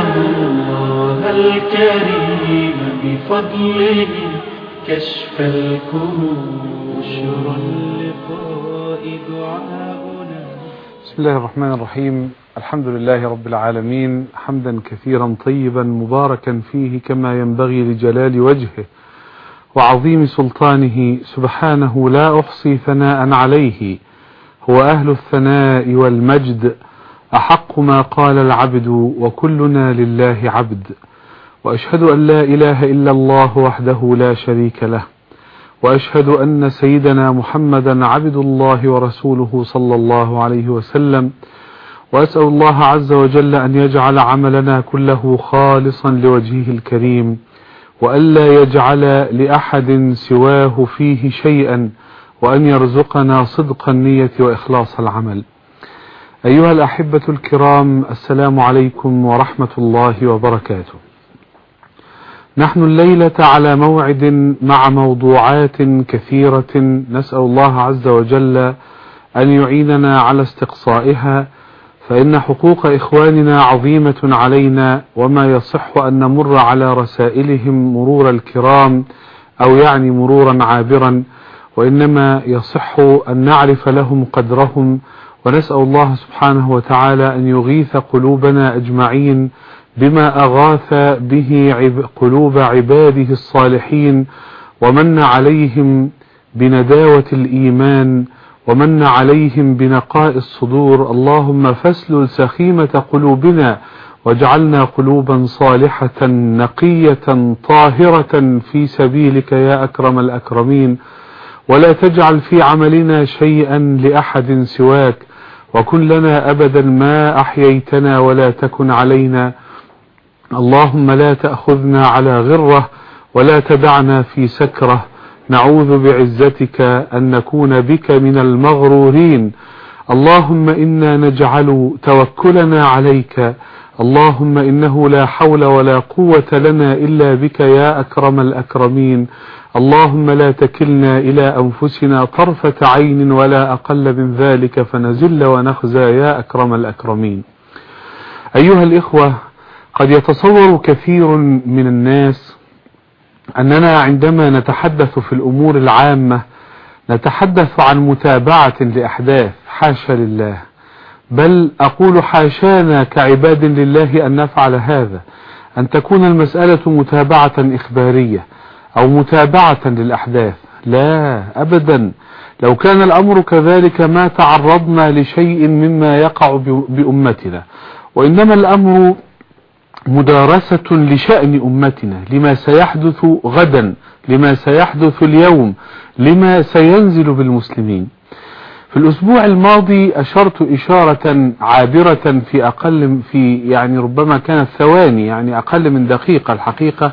الله الكريم بفضله كشف الكروب بسم الله الرحمن الرحيم. الحمد لله رب العالمين. حمدا كثيرا طيبا مباركا فيه كما ينبغي لجلال وجهه وعظيم سلطانه. سبحانه لا أحصي ثناء عليه. هو أهل الثناء والمجد. أحق ما قال العبد وكلنا لله عبد وأشهد أن لا إله إلا الله وحده لا شريك له وأشهد أن سيدنا محمدا عبد الله ورسوله صلى الله عليه وسلم وأسأل الله عز وجل أن يجعل عملنا كله خالصا لوجهه الكريم وألا يجعل لأحد سواه فيه شيئا وأن يرزقنا صدق النية وإخلاص العمل. أيها الأحبة الكرام السلام عليكم ورحمة الله وبركاته. نحن الليلة على موعد مع موضوعات كثيرة نسأل الله عز وجل أن يعيننا على استقصائها فإن حقوق إخواننا عظيمة علينا وما يصح أن نمر على رسائلهم مرور الكرام أو يعني مرورا عابرا وإنما يصح أن نعرف لهم قدرهم ونسأل الله سبحانه وتعالى أن يغيث قلوبنا أجمعين بما أغاث به قلوب عباده الصالحين ومن عليهم بنداوة الإيمان ومن عليهم بنقاء الصدور. اللهم فاسلل سخيمة قلوبنا واجعلنا قلوبا صالحة نقية طاهرة في سبيلك يا أكرم الأكرمين. ولا تجعل في عملنا شيئا لأحد سواك. وكن لنا أبدا ما أحييتنا ولا تكن علينا. اللهم لا تأخذنا على غرة ولا تدعنا في سكرة. نعوذ بعزتك أن نكون بك من المغرورين. اللهم إنا نجعل توكلنا عليك اللهم إنه لا حول ولا قوة لنا إلا بك يا أكرم الأكرمين. اللهم لا تكلنا إلى أنفسنا طرفة عين ولا أقل من ذلك فنزل ونخزى يا أكرم الأكرمين. أيها الإخوة قد يتصور كثير من الناس أننا عندما نتحدث في الأمور العامة نتحدث عن متابعة لأحداث حاشا لله. بل أقول حاشانا كعباد لله أن نفعل هذا أن تكون المسألة متابعة إخبارية أو متابعة للأحداث. لا أبدا. لو كان الأمر كذلك ما تعرضنا لشيء مما يقع بأمتنا. وإنما الأمر مدارسة لشأن أمتنا لما سيحدث غدا لما سيحدث اليوم لما سينزل بالمسلمين. في الأسبوع الماضي أشرت إشارة عابرة في أقل في يعني ربما كانت ثواني يعني أقل من دقيقة الحقيقة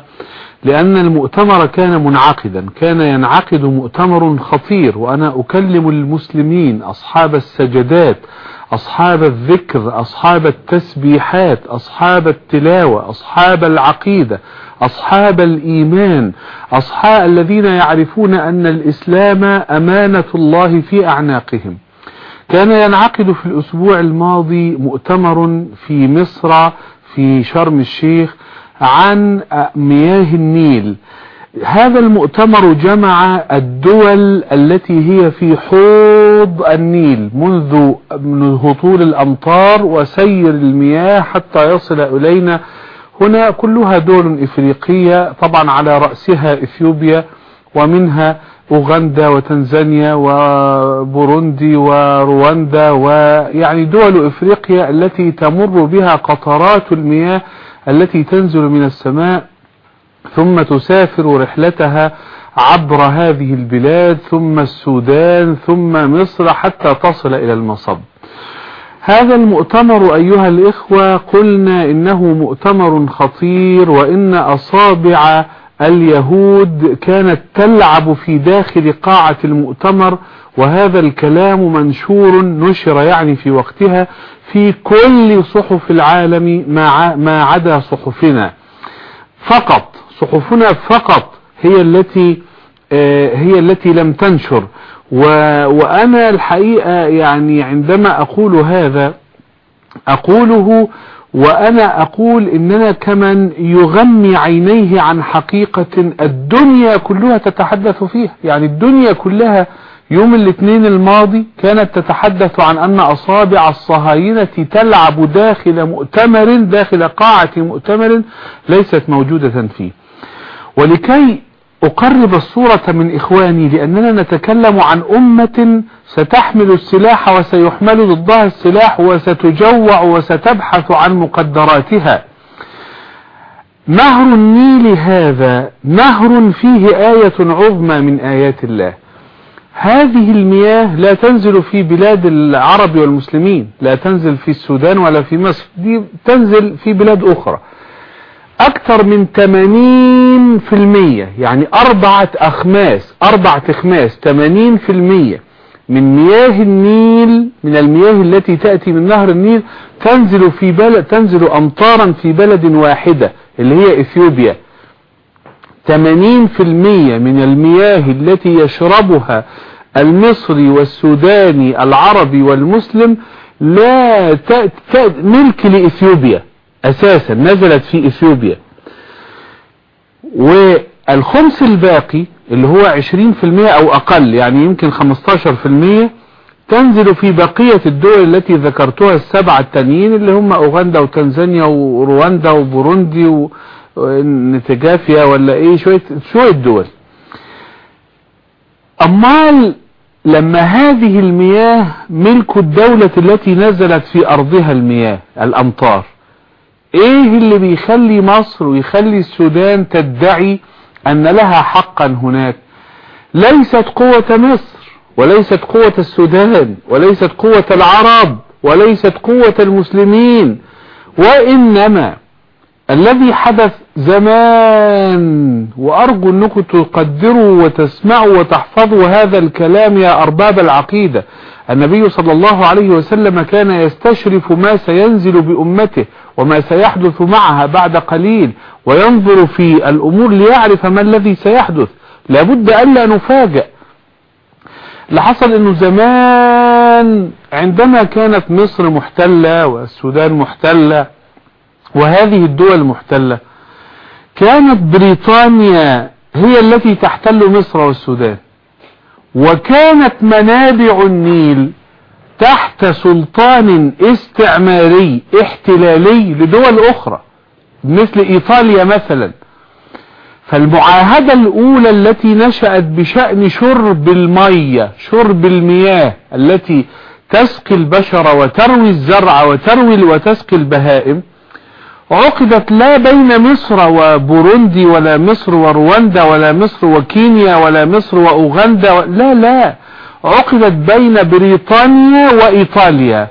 لأن المؤتمر كان منعقدا كان ينعقد مؤتمر خطير وأنا أكلم المسلمين أصحاب السجدات أصحاب الذكر أصحاب التسبيحات أصحاب التلاوة أصحاب العقيدة أصحاب الإيمان أصحاب الذين يعرفون أن الإسلام أمانة الله في أعناقهم. كان ينعقد في الأسبوع الماضي مؤتمر في مصر في شرم الشيخ عن مياه النيل. هذا المؤتمر جمع الدول التي هي في حوض النيل منذ هطول الأمطار وسير المياه حتى يصل إلينا. هنا كلها دول إفريقية طبعا على رأسها إثيوبيا ومنها أوغندا وتنزانيا وبوروندي ورواندا ويعني دول إفريقيا التي تمر بها قطرات المياه التي تنزل من السماء. ثم تسافر رحلتها عبر هذه البلاد ثم السودان ثم مصر حتى تصل إلى المصب. هذا المؤتمر أيها الإخوة قلنا إنه مؤتمر خطير وإن أصابع اليهود كانت تلعب في داخل قاعة المؤتمر وهذا الكلام منشور نشر يعني في وقتها في كل صحف العالم ما عدا صحفنا. فقط صحفنا فقط هي التي هي التي لم تنشر. وأنا الحقيقة يعني عندما أقول هذا أقوله وأنا أقول إننا كمن يغمي عينيه عن حقيقة الدنيا كلها تتحدث فيها. يعني الدنيا كلها يوم الاثنين الماضي كانت تتحدث عن أن أصابع الصهاينة تلعب داخل مؤتمر داخل قاعة مؤتمر ليست موجودة فيه. ولكي أقرب الصورة من إخواني لأننا نتكلم عن أمة ستحمل السلاح وسيحمل ضدها السلاح وستجوع وستبحث عن مقدراتها. نهر النيل هذا نهر فيه آية عظمى من آيات الله. هذه المياه لا تنزل في بلاد العرب والمسلمين لا تنزل في السودان ولا في مصر دي تنزل في بلاد أخرى. أكثر من 80% يعني أربعة أخماس أربعة أخماس 80% من مياه النيل من المياه التي تأتي من نهر النيل تنزل في بلد تنزل أمطارا في بلد واحدة اللي هي إثيوبيا. 80% من المياه التي يشربها المصري والسوداني العربي والمسلم لا ت... ت... ملك لإثيوبيا. أساسا نزلت في إثيوبيا. والخمس الباقي اللي هو 20% أو أقل يعني يمكن 15% تنزل في بقية الدول التي ذكرتها السبعة التانيين اللي هم أوغندا وتنزانيا ورواندا وبوروندي ونتجافيا ولا إيه شوية, شوية دول. أمال لما هذه المياه ملك الدولة التي نزلت في أرضها المياه الأمطار. إيه اللي بيخلي مصر ويخلي السودان تدعي أن لها حقا هناك؟ ليست قوة مصر وليست قوة السودان وليست قوة العرب وليست قوة المسلمين وإنما الذي حدث زمان وأرجو أنكم تقدروا وتسمعوا وتحفظوا هذا الكلام يا أرباب العقيدة. النبي صلى الله عليه وسلم كان يستشرف ما سينزل بأمته وما سيحدث معها بعد قليل وينظر في الأمور ليعرف ما الذي سيحدث. لابد ألا نفاجأ لحصل أنه زمان عندما كانت مصر محتلة والسودان محتلة وهذه الدول محتلة كانت بريطانيا هي التي تحتل مصر والسودان. وكانت منابع النيل تحت سلطان استعماري احتلالي لدول أخرى مثل إيطاليا مثلا. فالمعاهدة الأولى التي نشأت بشأن شرب المية شرب المياه التي تسقي البشر وتروي الزرع وتروي وتسقي البهائم عقدت لا بين مصر وبوروندي ولا مصر ورواندا ولا مصر وكينيا ولا مصر وأوغندا و... لا لا. عقدت بين بريطانيا وإيطاليا.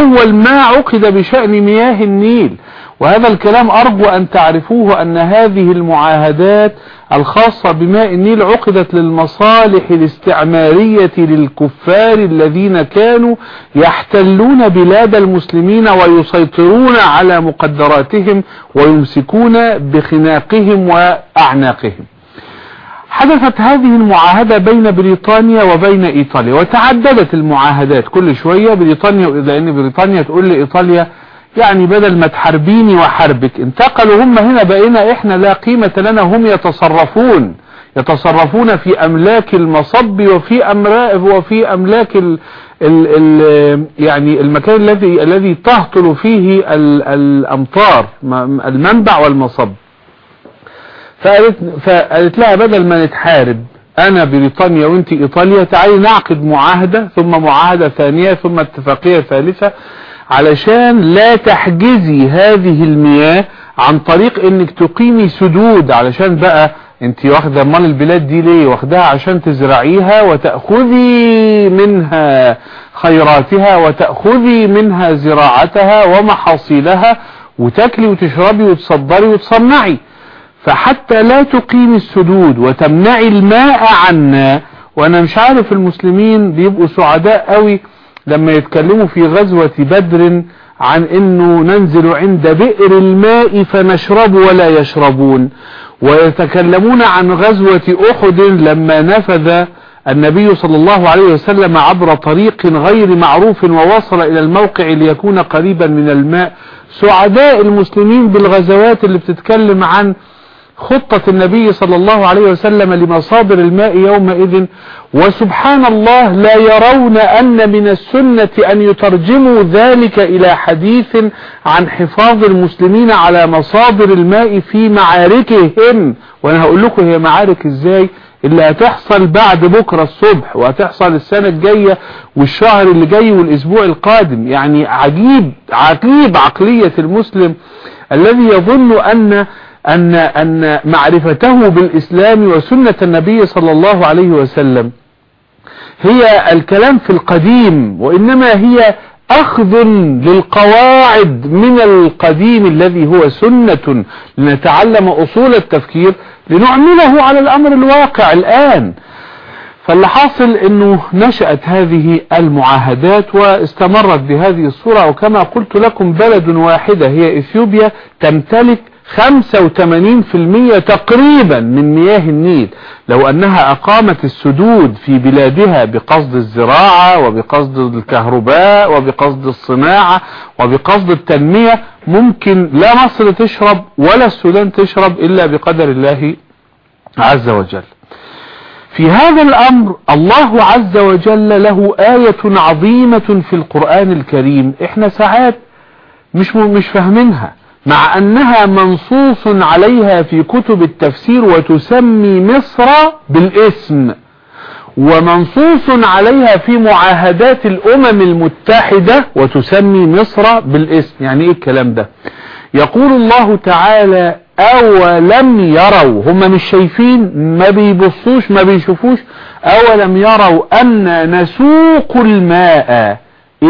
أول ما عقد بشأن مياه النيل. وهذا الكلام أرجو أن تعرفوه أن هذه المعاهدات الخاصة بماء النيل عقدت للمصالح الاستعمارية للكفار الذين كانوا يحتلون بلاد المسلمين ويسيطرون على مقدراتهم ويمسكون بخناقهم وأعناقهم. حدثت هذه المعاهدة بين بريطانيا وبين إيطاليا وتعددت المعاهدات كل شوية بريطانيا لأن بريطانيا تقول لايطاليا يعني بدل ما تحاربيني وحربك انتقلوا هم هنا بقينا إحنا لا قيمة لنا هم يتصرفون يتصرفون في أملاك المصب وفي أمراء وفي أملاك ال ال ال يعني المكان الذي الذي تهطل فيه ال الأمطار المنبع والمصب. فقالت, فقالت لها بدل ما نتحارب أنا بريطانيا وانت إيطاليا تعالي نعقد معاهدة ثم معاهدة ثانية ثم اتفاقية ثالثة علشان لا تحجزي هذه المياه عن طريق إنك تقيمي سدود علشان بقى انت واخدة امال البلاد دي ليه؟ واخدها عشان تزرعيها وتأخذي منها خيراتها وتأخذي منها زراعتها ومحاصيلها وتاكلي وتشربي وتصدري وتصنعي. فحتى لا تقيمي السدود وتمنعي الماء عنا وأنا مش عارف المسلمين بيبقوا سعداء قوي لما يتكلموا في غزوة بدر عن إنه ننزل عند بئر الماء فنشرب ولا يشربون. ويتكلمون عن غزوة أحد لما نفذ النبي صلى الله عليه وسلم عبر طريق غير معروف ووصل إلى الموقع ليكون قريبا من الماء. سعداء المسلمين بالغزوات اللي بتتكلم عن خطة النبي صلى الله عليه وسلم لمصادر الماء يومئذ وسبحان الله لا يرون أن من السنة أن يترجموا ذلك إلى حديث عن حفاظ المسلمين على مصادر الماء في معاركهم. وأنا هقول لكم هي معارك إزاي؟ اللي هتحصل بعد بكرة الصبح وهتحصل السنة الجاية والشهر اللي جاي والأسبوع القادم. يعني عجيب عجيب عقلية المسلم الذي يظن أن أن أن معرفته بالإسلام وسنة النبي صلى الله عليه وسلم هي الكلام في القديم وإنما هي أخذ للقواعد من القديم الذي هو سنة. لنتعلم أصول التفكير لنعمله على الأمر الواقع الآن. فاللي حاصل إنه نشأت هذه المعاهدات واستمرت بهذه الصورة وكما قلت لكم بلد واحدة هي إثيوبيا تمتلك 85% تقريبا من مياه النيل. لو أنها أقامت السدود في بلادها بقصد الزراعة وبقصد الكهرباء وبقصد الصناعة وبقصد التنمية ممكن لا مصر تشرب ولا السودان تشرب إلا بقدر الله عز وجل. في هذا الأمر الله عز وجل له آية عظيمة في القرآن الكريم. إحنا ساعات مش مش فاهمينها. مع أنها منصوص عليها في كتب التفسير وتسمي مصر بالاسم ومنصوص عليها في معاهدات الأمم المتحدة وتسمي مصر بالاسم. يعني إيه الكلام ده؟ يقول الله تعالى أولم يروا هم مش شايفين ما بيبصوش ما بيشوفوش أولم يروا أن نسوق الماء.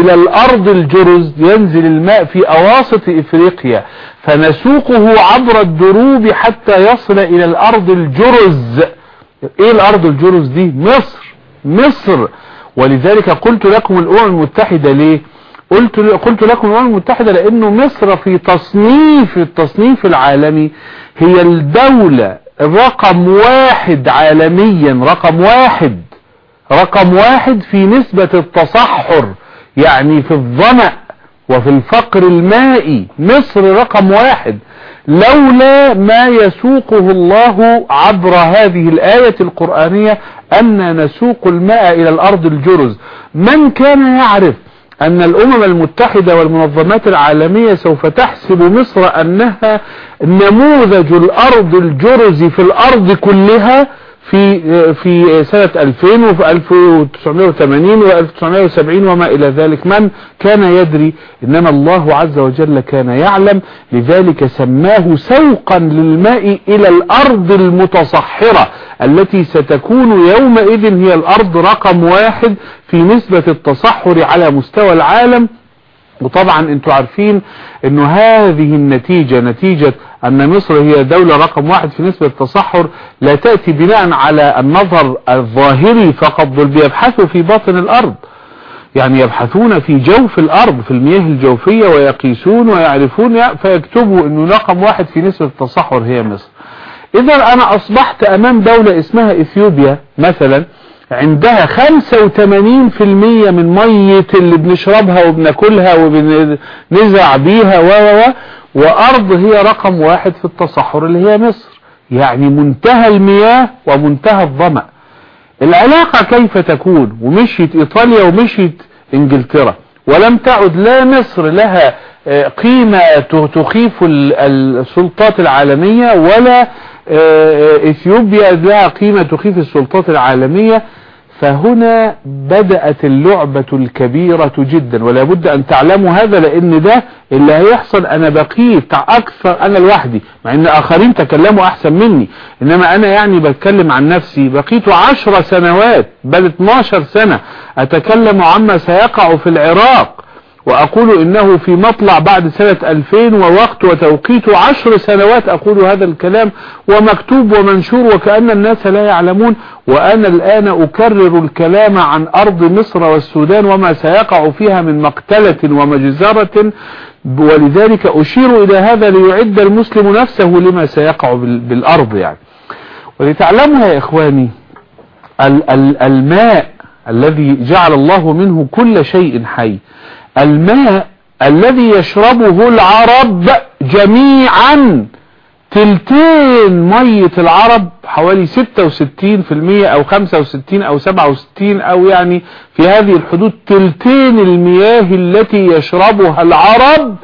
إلى الأرض الجرز ينزل الماء في أواسط إفريقيا فنسوقه عبر الدروب حتى يصل إلى الأرض الجرز. إيه الأرض الجرز دي؟ مصر. مصر. ولذلك قلت لكم الأمم المتحدة ليه؟ قلت قلت لكم الأمم المتحدة لأنه مصر في تصنيف التصنيف العالمي هي الدولة رقم واحد عالميا رقم واحد. رقم واحد في نسبة التصحر. يعني في الظمأ وفي الفقر المائي مصر رقم واحد. لولا ما يسوقه الله عبر هذه الآية القرآنية أن نسوق الماء إلى الأرض الجرز. من كان يعرف أن الأمم المتحدة والمنظمات العالمية سوف تحسب مصر أنها نموذج الأرض الجرز في الأرض كلها في في سنة 2000 وفي 1980 و1970 وما إلى ذلك. من كان يدري؟ إنما الله عز وجل كان يعلم. لذلك سماه سوقا للماء إلى الأرض المتصحرة التي ستكون يومئذ هي الأرض رقم واحد في نسبة التصحر على مستوى العالم. وطبعا أنتوا عارفين انه هذه النتيجة نتيجة أن مصر هي دولة رقم واحد في نسبة التصحر لا تأتي بناء على النظر الظاهري فقط بل بيبحثوا في باطن الأرض. يعني يبحثون في جوف الأرض في المياه الجوفية ويقيسون ويعرفون فيكتبوا إنه رقم واحد في نسبة التصحر هي مصر. اذا أنا أصبحت أمام دولة اسمها إثيوبيا مثلا عندها 85% من مية اللي بنشربها وبناكلها وبنزرع بيها و و وأرض هي رقم واحد في التصحر اللي هي مصر. يعني منتهى المياه ومنتهى الظمأ. العلاقة كيف تكون؟ ومشيت إيطاليا ومشيت إنجلترا. ولم تعد لا مصر لها قيمة تخيف السلطات العالمية ولا إثيوبيا لها قيمة تخيف السلطات العالمية فهنا بدأت اللعبة الكبيرة جدا ولا بد أن تعلموا هذا لأن ده اللي هيحصل أنا بقيت أكثر أنا لوحدي مع إن آخرين تكلموا أحسن مني إنما أنا يعني بتكلم عن نفسي بقيت عشر سنوات بل 12 سنة أتكلم عما سيقع في العراق. وأقول إنه في مطلع بعد سنة 2000 ووقت وتوقيت عشر سنوات أقول هذا الكلام ومكتوب ومنشور وكأن الناس لا يعلمون وأنا الآن أكرر الكلام عن أرض مصر والسودان وما سيقع فيها من مقتلة ومجزرة ولذلك أشير إلى هذا ليعد المسلم نفسه لما سيقع بالأرض يعني. ولتعلموا يا ال الماء الذي جعل الله منه كل شيء حي الماء الذي يشربه العرب جميعا. تلتين مية العرب حوالي 66% أو 65 أو 67 أو يعني في هذه الحدود تلتين المياه التي يشربها العرب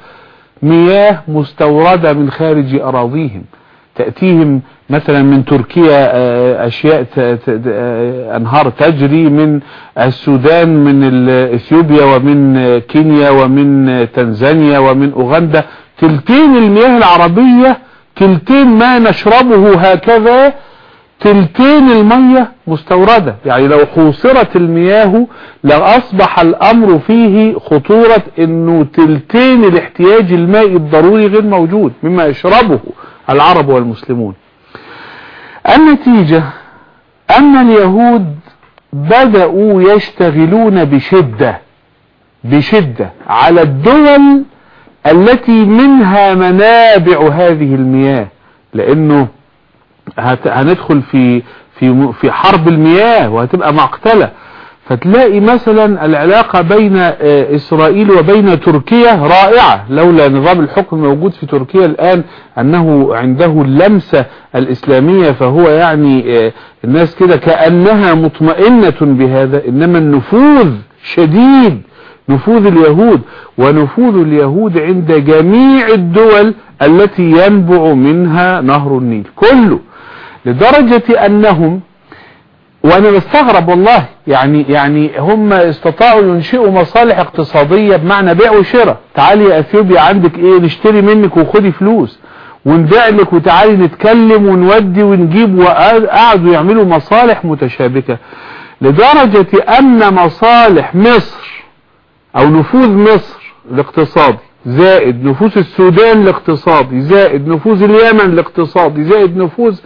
مياه مستوردة من خارج أراضيهم. تأتيهم مثلا من تركيا أشياء أنهار تجري من السودان من إثيوبيا ومن كينيا ومن تنزانيا ومن أوغندا. تلتين المياه العربية تلتين ما نشربه هكذا تلتين المية مستوردة. يعني لو حوصرت المياه لأصبح الأمر فيه خطورة أنه تلتين الاحتياج المائي الضروري غير موجود مما يشربه. العرب والمسلمون. النتيجة أن اليهود بدأوا يشتغلون بشدة بشدة على الدول التي منها منابع هذه المياه لأنه هندخل في في في حرب المياه وهتبقى مقتله فتلاقي مثلا العلاقة بين إسرائيل وبين تركيا رائعة لولا نظام الحكم موجود في تركيا الآن أنه عنده اللمسة الإسلامية فهو يعني الناس كده كأنها مطمئنة بهذا إنما النفوذ شديد نفوذ اليهود ونفوذ اليهود عند جميع الدول التي ينبع منها نهر النيل كله لدرجة أنهم وأنا بستغرب والله. يعني يعني هم استطاعوا ينشئوا مصالح اقتصادية بمعنى بيع وشراء. تعالي يا إثيوبيا عندك إيه؟ نشتري منك وخدي فلوس. ونبيع لك وتعالي نتكلم ونودي ونجيب. وقعدوا يعملوا مصالح متشابكة. لدرجة أن مصالح مصر أو نفوذ مصر الاقتصادي زائد نفوذ السودان الاقتصادي زائد نفوذ اليمن الاقتصادي زائد نفوذ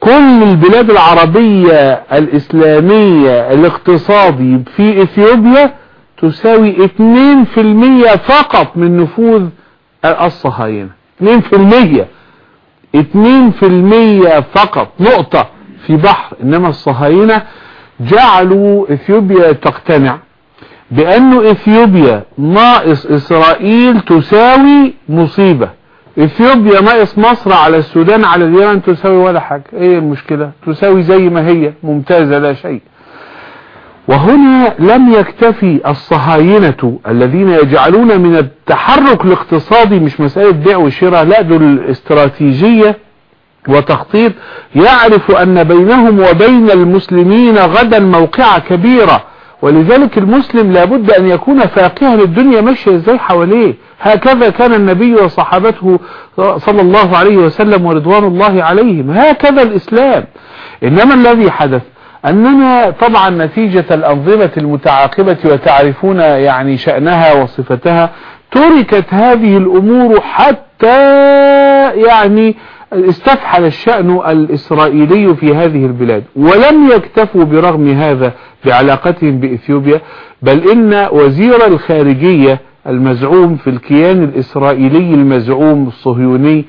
كل البلاد العربية الإسلامية الاقتصادي في إثيوبيا تساوي 2% فقط من نفوذ الصهاينة. 2% 2% فقط. نقطة في بحر. إنما الصهاينة جعلوا إثيوبيا تقتنع بانه إثيوبيا ناقص إسرائيل تساوي مصيبة. إثيوبيا ناقص مصر على السودان على اليمن تساوي ولا حاجة. إيه المشكلة؟ تساوي زي ما هي. ممتازة لا شيء. وهنا لم يكتفي الصهاينة الذين يجعلون من التحرك الاقتصادي مش مسألة بيع وشراء لا دول استراتيجية وتخطيط. يعرف أن بينهم وبين المسلمين غدا موقعة كبيرة. ولذلك المسلم لابد أن يكون فاقها للدنيا ماشية إزاي حواليه. هكذا كان النبي وصحابته صلى الله عليه وسلم ورضوان الله عليهم. هكذا الإسلام. إنما الذي حدث أننا طبعا نتيجة الأنظمة المتعاقبة وتعرفون يعني شأنها وصفتها تركت هذه الأمور حتى يعني استفحل الشأن الإسرائيلي في هذه البلاد. ولم يكتفوا برغم هذا بعلاقتهم بإثيوبيا بل إن وزير الخارجية المزعوم في الكيان الإسرائيلي المزعوم الصهيوني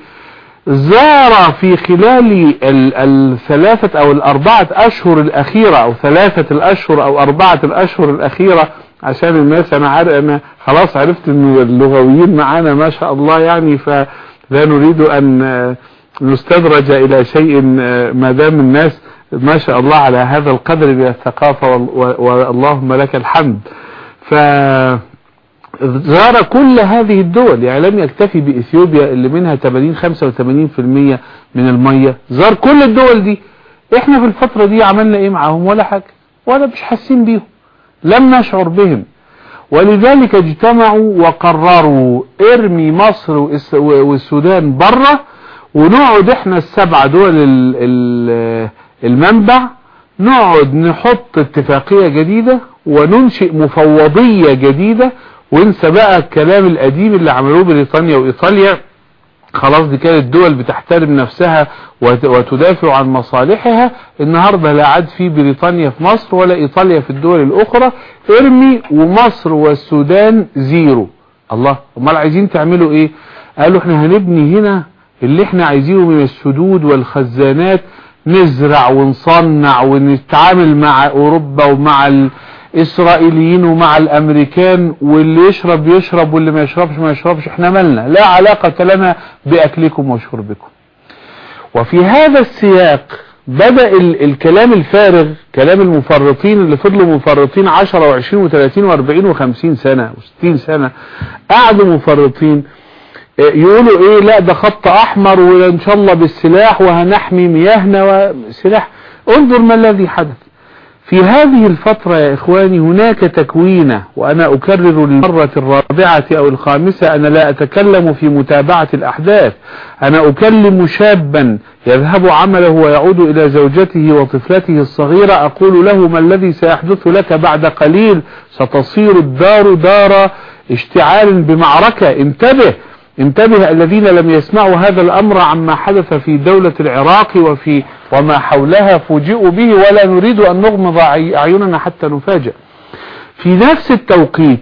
زار في خلال الثلاثة أو الأربعة أشهر الأخيرة أو ثلاثة الأشهر أو أربعة الأشهر الأخيرة عشان الناس أنا, عارف أنا خلاص عرفت أن اللغويين معانا ما شاء الله يعني فلا نريد أن نستدرج إلى شيء ما دام الناس ما شاء الله على هذا القدر من الثقافة واللهم لك الحمد. فزار كل هذه الدول يعني لم يكتفي بإثيوبيا اللي منها 80 85% من المية. زار كل الدول دي. إحنا في الفترة دي عملنا إيه معاهم؟ ولا حاجة. ولا مش حاسين بيهم. لم نشعر بهم. ولذلك اجتمعوا وقرروا إرمي مصر والسودان بره ونقعد إحنا السبعة دول المنبع. نقعد نحط اتفاقية جديدة وننشئ مفوضية جديدة وانسى بقى الكلام القديم اللي عملوه بريطانيا وإيطاليا. خلاص دي كانت دول بتحترم نفسها وتدافع عن مصالحها. النهاردة لا عاد في بريطانيا في مصر ولا إيطاليا في الدول الأخرى. إرمي ومصر والسودان زيرو. الله أمال عايزين تعملوا إيه؟ قالوا إحنا هنبني هنا اللي إحنا عايزينه من السدود والخزانات. نزرع ونصنع ونتعامل مع أوروبا ومع الاسرائيليين ومع الأمريكان واللي يشرب يشرب واللي ما يشربش ما يشربش. إحنا مالنا. لا علاقة لنا بأكلكم وشربكم. وفي هذا السياق بدأ ال الكلام الفارغ كلام المفرطين اللي فضلوا مفرطين 10 و20 و30 و40 و50 سنة و60 سنة. قعدوا مفرطين. يقولوا إيه؟ لا ده خط أحمر وإن شاء الله بالسلاح وهنحمي مياهنا وسلاح انظر ما الذي حدث. في هذه الفترة يا إخواني هناك تكوينة وأنا أكرر للمرة الرابعة أو الخامسة أنا لا أتكلم في متابعة الأحداث أنا أكلم شابا يذهب عمله ويعود إلى زوجته وطفلته الصغيرة أقول له ما الذي سيحدث لك بعد قليل؟ ستصير الدار دار اشتعال بمعركة انتبه! انتبه الذين لم يسمعوا هذا الأمر عما حدث في دولة العراق وفي وما حولها فوجئوا به ولا نريد أن نغمض أعيننا حتى نفاجأ في نفس التوقيت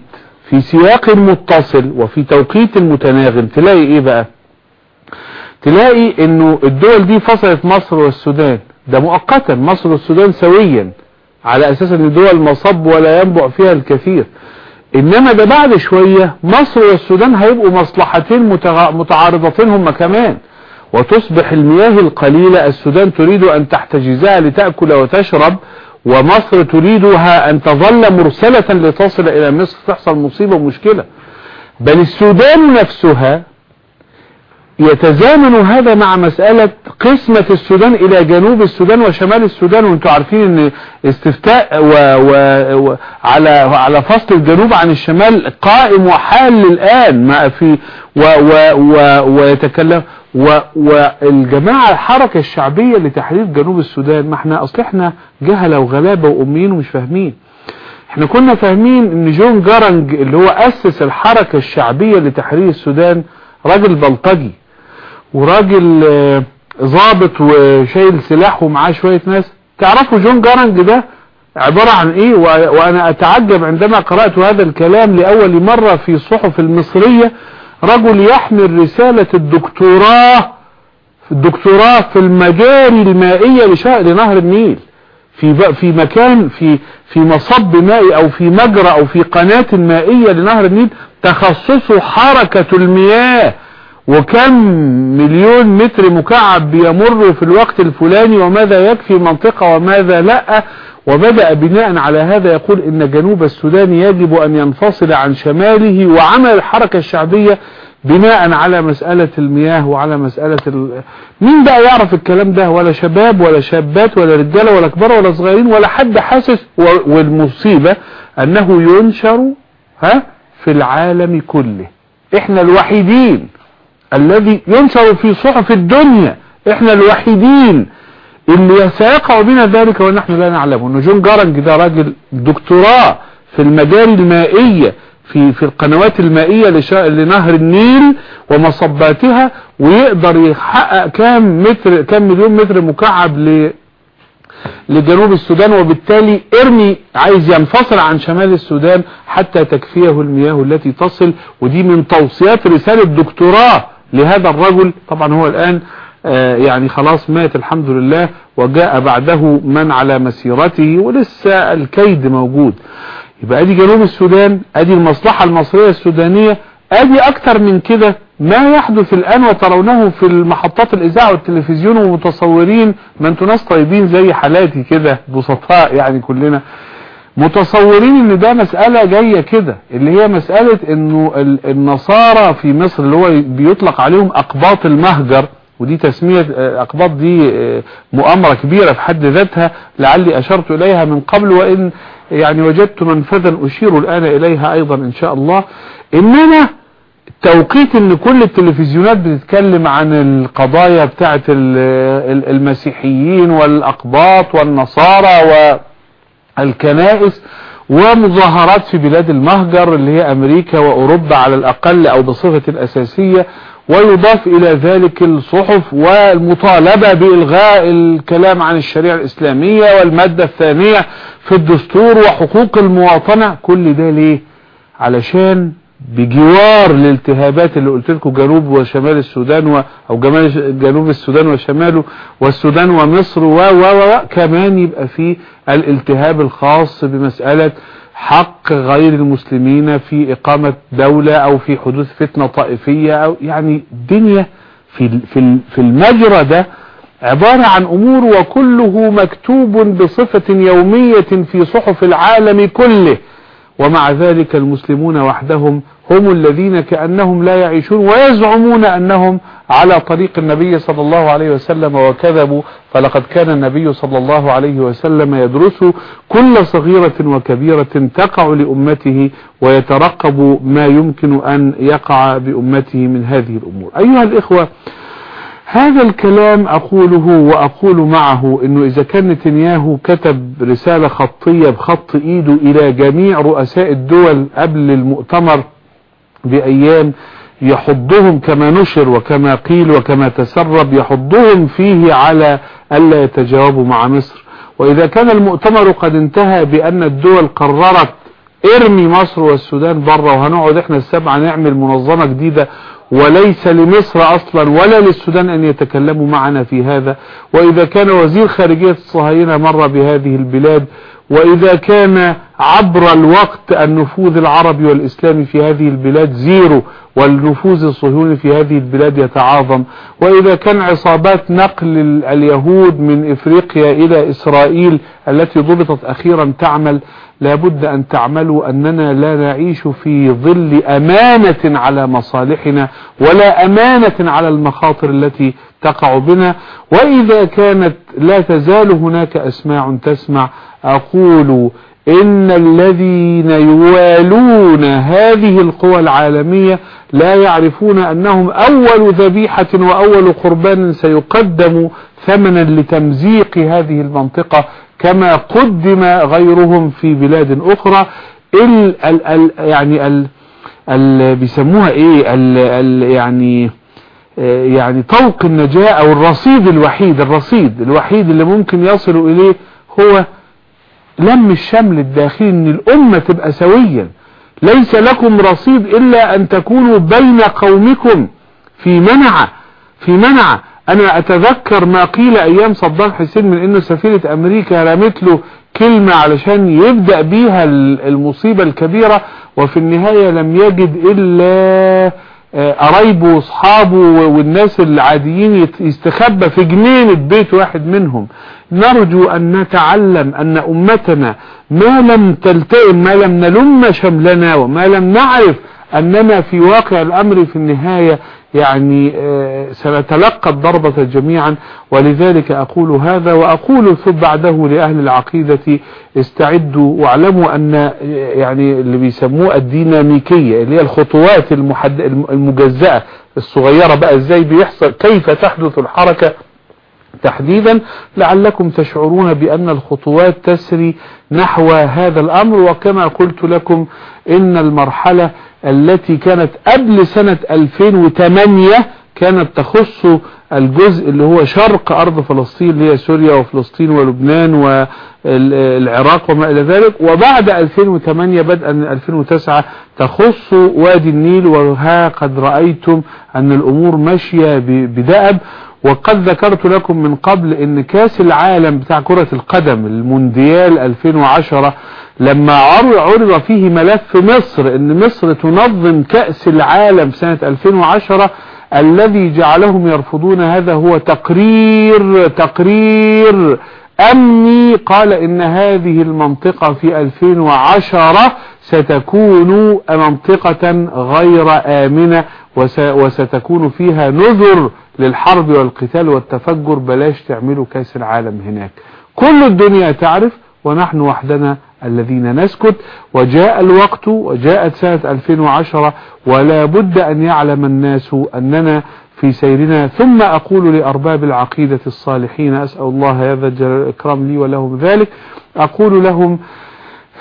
في سياق متصل وفي توقيت متناغم تلاقي إيه بقى؟ تلاقي إنه الدول دي فصلت مصر والسودان. ده مؤقتا مصر والسودان سويا على أساس إن دول مصب ولا ينبع فيها الكثير. إنما ده بعد شوية مصر والسودان هيبقوا مصلحتين متعارضتين هما كمان. وتصبح المياه القليلة السودان تريد أن تحتجزها لتأكل وتشرب ومصر تريدها أن تظل مرسلة لتصل إلى مصر تحصل مصيبة ومشكلة. بل السودان نفسها يتزامن هذا مع مسألة قسمة السودان إلى جنوب السودان وشمال السودان. وأنتم عارفين إن استفتاء و و و على على فصل الجنوب عن الشمال قائم وحال الان ما في و و و ويتكلم و والجماعة الحركة الشعبية لتحرير جنوب السودان. ما إحنا أصل إحنا جهلة وغلابة وأمين ومش فاهمين. إحنا كنا فاهمين إن جون جارنج اللي هو أسس الحركة الشعبية لتحرير السودان راجل بلطجي. وراجل ضابط وشايل سلاح ومعاه شوية ناس. تعرفوا جون جارنج ده عبارة عن إيه؟ وأنا أتعجب عندما قرأت هذا الكلام لأول مرة في الصحف المصرية. رجل يحمل رسالة الدكتوراه الدكتوراه في المجاري المائية لنهر النيل. في في مكان في في مصب مائي أو في مجرى أو في قناة مائية لنهر النيل تخصصه حركة المياه. وكم مليون متر مكعب بيمر في الوقت الفلاني وماذا يكفي منطقة وماذا لا؟ وبدأ بناء على هذا يقول إن جنوب السودان يجب أن ينفصل عن شماله وعمل الحركة الشعبية بناء على مسألة المياه وعلى مسألة ال... مين بقى يعرف الكلام ده؟ ولا شباب ولا شابات ولا رجالة ولا كبار ولا صغيرين ولا حد حاسس. والمصيبة أنه ينشر ها في العالم كله. إحنا الوحيدين. الذي ينشر في صحف الدنيا. إحنا الوحيدين اللي سيقع بنا ذلك ونحن لا نعلمه. ان جون جارنج ده راجل دكتوراه في المجاري المائية في في القنوات المائية لنهر النيل ومصباتها ويقدر يحقق كام متر كام مليون متر مكعب ل لجنوب السودان. وبالتالي إرمي عايز ينفصل عن شمال السودان حتى تكفيه المياه التي تصل. ودي من توصيات رسالة دكتوراه. لهذا الرجل طبعا هو الآن آه يعني خلاص مات الحمد لله وجاء بعده من على مسيرته ولسه الكيد موجود. يبقى أدي جنوب السودان أدي المصلحة المصرية السودانية أدي أكتر من كده. ما يحدث الآن وترونه في المحطات الإذاعة والتلفزيون ومتصورين ما أنتوا ناس طيبين زي حالاتي كده بسطاء يعني كلنا. متصورين إن ده مسألة جاية كده اللي هي مسألة إنه النصارى في مصر اللي هو بيطلق عليهم أقباط المهجر ودي تسمية أقباط دي مؤامرة كبيرة في حد ذاتها لعلي أشرت إليها من قبل وإن يعني وجدت منفذا أشير الآن إليها أيضا إن شاء الله. إنما توقيت إن كل التلفزيونات بتتكلم عن القضايا بتاعت المسيحيين والأقباط والنصارى والكنائس ومظاهرات في بلاد المهجر اللي هي أمريكا وأوروبا على الأقل أو بصفة الاساسية ويضاف إلى ذلك الصحف والمطالبة بإلغاء الكلام عن الشريعة الإسلامية والمادة الثانية في الدستور وحقوق المواطنة. كل ده ليه؟ علشان بجوار الالتهابات اللي قلت لكم جنوب وشمال السودان و أو جمال جنوب السودان وشماله والسودان ومصر و و و كمان يبقى في الالتهاب الخاص بمسألة حق غير المسلمين في إقامة دولة أو في حدوث فتنة طائفية أو يعني الدنيا في في في المجرى ده عبارة عن أمور وكله مكتوب بصفة يومية في صحف العالم كله. ومع ذلك المسلمون وحدهم هم الذين كأنهم لا يعيشون ويزعمون أنهم على طريق النبي صلى الله عليه وسلم وكذبوا. فلقد كان النبي صلى الله عليه وسلم يدرس كل صغيرة وكبيرة تقع لأمته ويترقب ما يمكن أن يقع بأمته من هذه الأمور. أيها الإخوة هذا الكلام أقوله وأقول معه أنه إذا كان نتنياهو كتب رسالة خطية بخط إيده إلى جميع رؤساء الدول قبل المؤتمر بأيام يحضهم كما نشر وكما قيل وكما تسرب يحضهم فيه على ألا يتجاوبوا مع مصر. وإذا كان المؤتمر قد انتهى بأن الدول قررت ارمي مصر والسودان بره وهنقعد إحنا السبعة نعمل منظمة جديدة وليس لمصر أصلا ولا للسودان أن يتكلموا معنا في هذا. وإذا كان وزير خارجية الصهاينة مر بهذه البلاد وإذا كان عبر الوقت النفوذ العربي والإسلامي في هذه البلاد زيرو والنفوذ الصهيوني في هذه البلاد يتعاظم. وإذا كان عصابات نقل اليهود من إفريقيا إلى إسرائيل التي ضبطت أخيرا تعمل لابد أن تعلموا أننا لا نعيش في ظل أمانة على مصالحنا ولا أمانة على المخاطر التي تقع بنا. وإذا كانت لا تزال هناك أسماع تسمع أقول إن الذين يوالون هذه القوى العالمية لا يعرفون أنهم أول ذبيحة وأول قربان سيقدم ثمنا لتمزيق هذه المنطقة كما قدم غيرهم في بلاد أخرى ال ال ال يعني ال ال بيسموها إيه؟ ال ال يعني يعني طوق النجاة أو الرصيد الوحيد الرصيد الوحيد اللي ممكن يصلوا إليه هو لم الشمل الداخلي إن الأمة تبقى سويا. ليس لكم رصيد إلا أن تكونوا بين قومكم في منع في منع أنا أتذكر ما قيل أيام صدام حسين من إنه سفيرة أمريكا رمت له كلمة علشان يبدأ بيها المصيبة الكبيرة وفي النهاية لم يجد إلا قرايبه وأصحابه والناس العاديين يستخبى في جنينة بيت واحد منهم. نرجو أن نتعلم أن أمتنا ما لم تلتئم ما لم نلم شملنا وما لم نعرف أننا في واقع الأمر في النهاية يعني سنتلقى الضربة جميعا ولذلك أقول هذا وأقول ثم بعده لأهل العقيدة استعدوا واعلموا أن يعني اللي بيسموه الديناميكية اللي هي الخطوات. المجزأة الصغيرة بقى إزاي بيحصل كيف تحدث الحركة تحديدا لعلكم تشعرون بأن الخطوات تسري نحو هذا الأمر. وكما قلت لكم إن المرحلة التي كانت قبل سنة 2008 كانت تخص الجزء اللي هو شرق أرض فلسطين اللي هي سوريا وفلسطين ولبنان والعراق وما إلى ذلك. وبعد 2008 بدءا من 2009 تخص وادي النيل. وها قد رأيتم أن الأمور ماشية بدأب وقد ذكرت لكم من قبل إن كأس العالم بتاع كرة القدم المونديال 2010 لما عرض فيه ملف مصر إن مصر تنظم كأس العالم سنة 2010 الذي جعلهم يرفضون هذا هو تقرير تقرير أمني قال إن هذه المنطقة في 2010 ستكون منطقة غير آمنة وستكون فيها نذر للحرب والقتال والتفجر بلاش تعملوا كأس العالم هناك. كل الدنيا تعرف ونحن وحدنا الذين نسكت. وجاء الوقت وجاءت سنة 2010 ولا بد أن يعلم الناس أننا في سيرنا. ثم أقول لأرباب العقيدة الصالحين أسأل الله هذا الإكرام لي ولهم ذلك. أقول لهم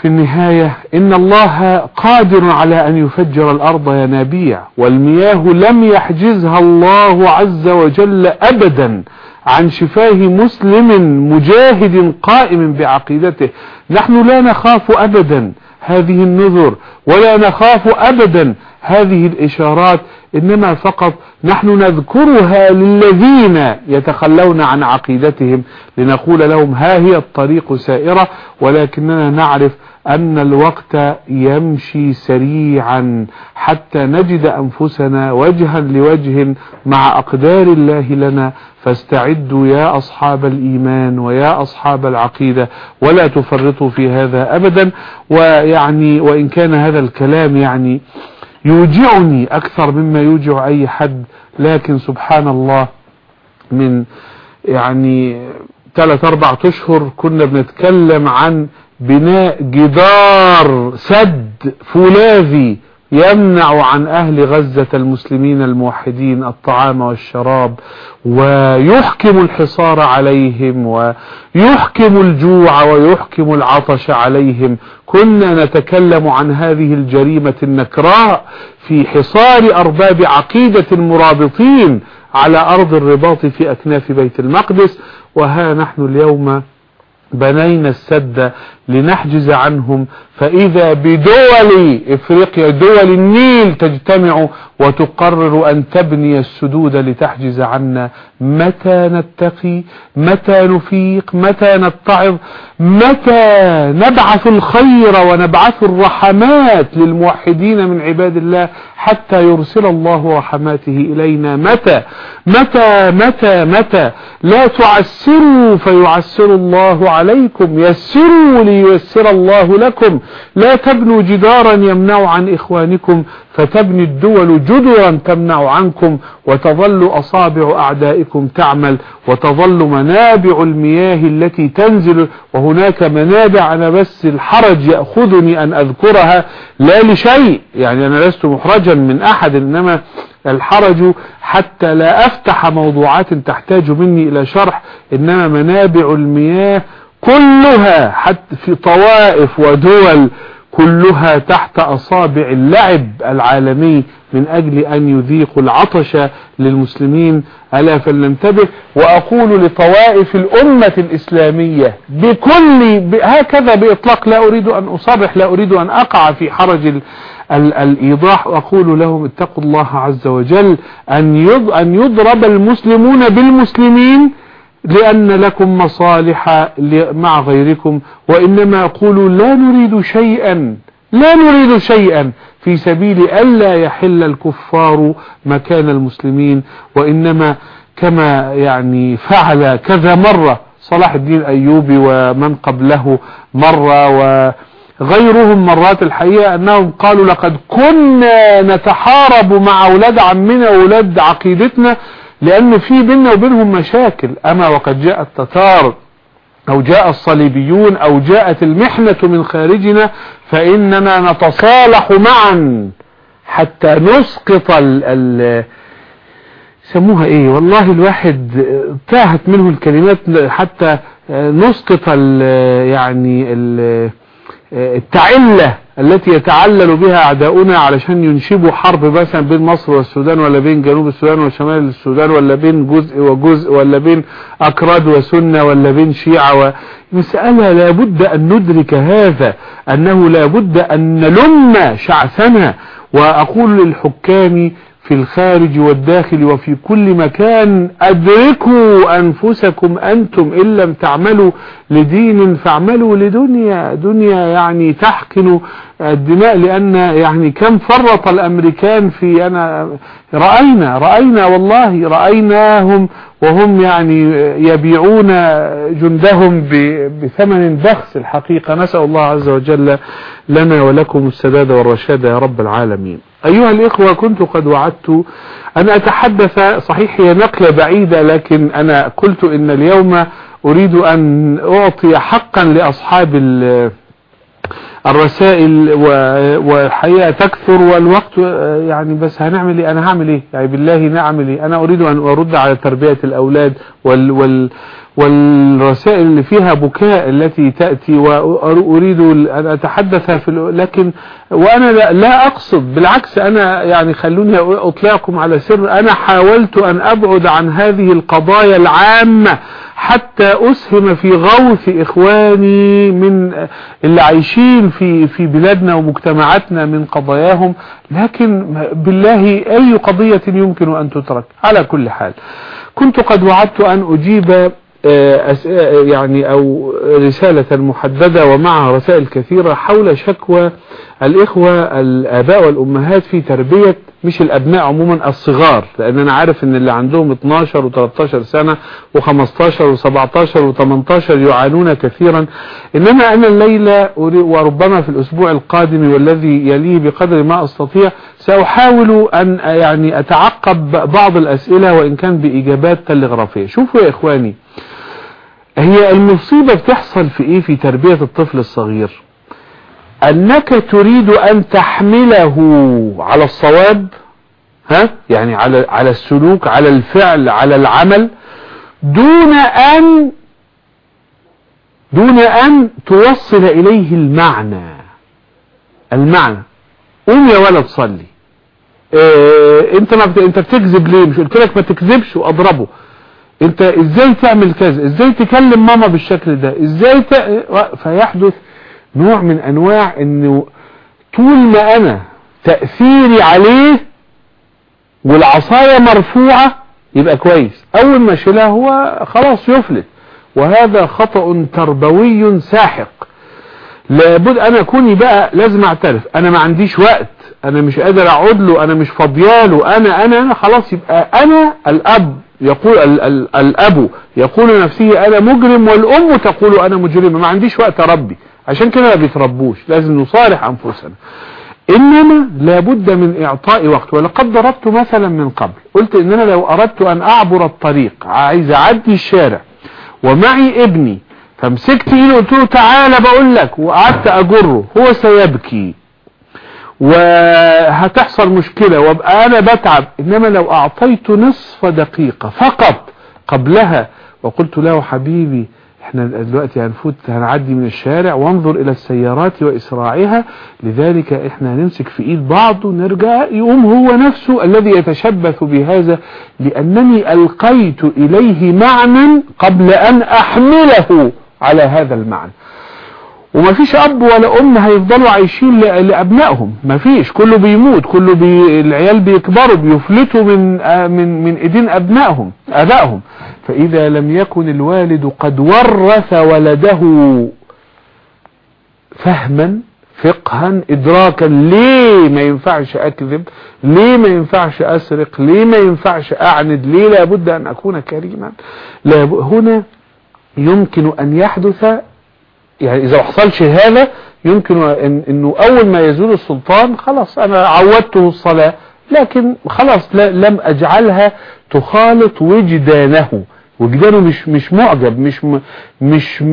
في النهاية إن الله قادر على أن يفجر الأرض ينابيع والمياه لم يحجزها الله عز وجل أبدا عن شفاه مسلم مجاهد قائم بعقيدته. نحن لا نخاف أبدا هذه النذر ولا نخاف أبدا هذه الإشارات إنما فقط نحن نذكرها للذين يتخلون عن عقيدتهم لنقول لهم ها هي الطريق سائرة ولكننا نعرف أن الوقت يمشي سريعا حتى نجد أنفسنا وجها لوجه مع أقدار الله لنا. فاستعدوا يا أصحاب الإيمان ويا أصحاب العقيدة ولا تفرطوا في هذا أبدا. ويعني وإن كان هذا الكلام يعني يوجعني أكثر مما يوجع أي حد لكن سبحان الله من يعني ثلاث أربع أشهر كنا بنتكلم عن بناء جدار سد فولاذي يمنع عن أهل غزة المسلمين الموحدين الطعام والشراب ويحكم الحصار عليهم ويحكم الجوع ويحكم العطش عليهم. كنا نتكلم عن هذه الجريمة النكراء في حصار أرباب عقيدة مرابطين على أرض الرباط في أكناف بيت المقدس وها نحن اليوم بنينا السد لنحجز عنهم فإذا بدول إفريقيا دول النيل تجتمع وتقرر أن تبني السدود لتحجز عنا. متى نتقي؟ متى نفيق؟ متى نتعظ؟ متى نبعث الخير ونبعث الرحمات للموحدين من عباد الله؟ حتى يرسل الله رحماته إلينا. متى؟ متى؟ متى؟ متى؟ لا تعسروا فيعسر الله عليكم. يسروا لييسر الله لكم. لا تبنوا جدارا يمنع عن إخوانكم. فتبني الدول جدرا تمنع عنكم وتظل أصابع أعدائكم تعمل وتظل منابع المياه التي تنزل وهناك منابع أنا بس الحرج يأخذني أن أذكرها لا لشيء. يعني أنا لست محرجا من أحد إنما الحرج حتى لا أفتح موضوعات تحتاج مني إلى شرح إنما منابع المياه كلها حتى في طوائف ودول كلها تحت أصابع اللعب العالمي من أجل أن يذيقوا العطش للمسلمين. ألا فلننتبه وأقول لطوائف الأمة الإسلامية بكل هكذا بإطلاق لا أريد أن أصرح لا أريد أن أقع في حرج ال ال الإيضاح. أقول لهم اتقوا الله عز وجل أن يضرب المسلمون بالمسلمين لأن لكم مصالح مع غيركم وإنما أقول لا نريد شيئا لا نريد شيئا في سبيل ألا يحل الكفار مكان المسلمين وإنما كما يعني فعل كذا مرة صلاح الدين الأيوبي ومن قبله مرة وغيرهم مرات الحقيقة أنهم قالوا لقد كنا نتحارب مع أولاد عمنا وأولاد عقيدتنا لأنه في بيننا وبينهم مشاكل. أما وقد جاء التتار أو جاء الصليبيون أو جاءت المحنة من خارجنا فإننا نتصالح معا حتى نسقط ال ال سموها إيه؟ والله الواحد تاهت منه الكلمات حتى نسقط ال يعني ال التعلة التي يتعلل بها أعداؤنا علشان ينشبوا حرب مثلا بين مصر والسودان ولا بين جنوب السودان وشمال السودان ولا بين جزء وجزء ولا بين أكراد وسنة ولا بين شيعة مسألة لابد أن ندرك هذا أنه لابد أن نلم شعثنا. وأقول للحكام في الخارج والداخل وفي كل مكان أدركوا أنفسكم أنتم إن لم تعملوا لدين فاعملوا لدنيا. دنيا يعني تحقن الدماء لأن يعني كم فرط الأمريكان في أنا رأينا رأينا والله رأيناهم وهم يعني يبيعون جندهم بثمن بخس الحقيقة. نسأل الله عز وجل لنا ولكم السداد والرشاد يا رب العالمين. أيها الإخوة كنت قد وعدت أن أتحدث. صحيح هي نقلة بعيدة لكن أنا قلت إن اليوم أريد أن أعطي حقا لأصحاب الرسائل والحقيقة تكثر والوقت يعني بس هنعمل إيه؟ أنا هعمل إيه؟ يعني بالله نعمل إيه؟ أنا أريد أن أرد على تربية الأولاد وال وال والرسائل اللي فيها بكاء التي تأتي وأريد أن أتحدث في لكن وأنا لا, أقصد بالعكس أنا يعني خلوني أطلعكم على سر أنا حاولت أن أبعد عن هذه القضايا العامة حتى أسهم في غوث إخواني من اللي عايشين في في بلادنا ومجتمعاتنا من قضاياهم. لكن بالله أي قضية يمكن أن تترك؟ على كل حال كنت قد وعدت أن أجيب يعني أو رسالة محددة ومعها رسائل كثيرة حول شكوى الإخوة الآباء والأمهات في تربية مش الأبناء عموما الصغار لأن أنا عارف أن اللي عندهم 12 و13 سنة و15 و17 و18 يعانون كثيرا. إنما أنا الليلة وربما في الأسبوع القادم والذي يليه بقدر ما أستطيع سأحاول أن يعني أتعقب بعض الأسئلة وإن كان بإجابات تلغرافية. شوفوا يا إخواني هي المصيبة بتحصل في إيه في تربية الطفل الصغير؟ أنك تريد أن تحمله على الصواب ها؟ يعني على على السلوك على الفعل على العمل دون أن دون أن توصل إليه المعنى. المعنى. قوم يا ولد صلي. إيه انت ما بت... انت بتكذب ليه؟ مش قلت لك ما تكذبش واضربه. انت إزاي تعمل كذا؟ إزاي تكلم ماما بالشكل ده؟ إزاي ت... فيحدث نوع من أنواع إنه طول ما أنا تأثيري عليه والعصاية مرفوعة يبقى كويس. أول ما شلها هو خلاص يفلت. وهذا خطأ تربوي ساحق. لابد أنا كوني بقى لازم أعترف. أنا ما عنديش وقت. أنا مش قادر اقعد له. أنا مش فضياله أنا أنا أنا خلاص يبقى أنا الأب يقول ال ال الأب يقول نفسه أنا مجرم والأم تقول أنا مجرمه ما عنديش وقت اربي عشان كده ما بيتربوش لازم نصالح أنفسنا. إنما لابد من إعطاء وقت. ولقد ضربت مثلا من قبل. قلت ان أنا لو أردت أن أعبر الطريق عايز أعدي الشارع ومعي ابني فمسكت إيده قلت له تعالى بقول لك وقعدت أجره هو سيبكي. وهتحصل مشكلة وأبقى أنا بتعب. إنما لو أعطيت نصف دقيقة فقط قبلها وقلت له حبيبي إحنا دلوقتي هنفوت هنعدي من الشارع وانظر إلى السيارات وإسراعها. لذلك إحنا هنمسك في إيد بعض ونرجع يقوم هو نفسه الذي يتشبث بهذا لأنني ألقيت إليه معنى قبل أن أحمله على هذا المعنى. وما فيش أب ولا أم هيفضلوا عايشين لأبنائهم. ما فيش. كله بيموت. كله بي العيال بيكبروا بيفلتوا من من من إيدين أبنائهم آبائهم. فإذا لم يكن الوالد قد ورث ولده فهما فقها إدراكا ليه ما ينفعش أكذب؟ ليه ما ينفعش أسرق؟ ليه ما ينفعش أعند؟ ليه لابد أن أكون كريما؟ هنا يمكن أن يحدث يعني ما حصلش هذا يمكن إن إنه أول ما يزول السلطان خلاص أنا عودته الصلاة لكن خلاص لم أجعلها تخالط وجدانه. وجدانه مش مش معجب مش مش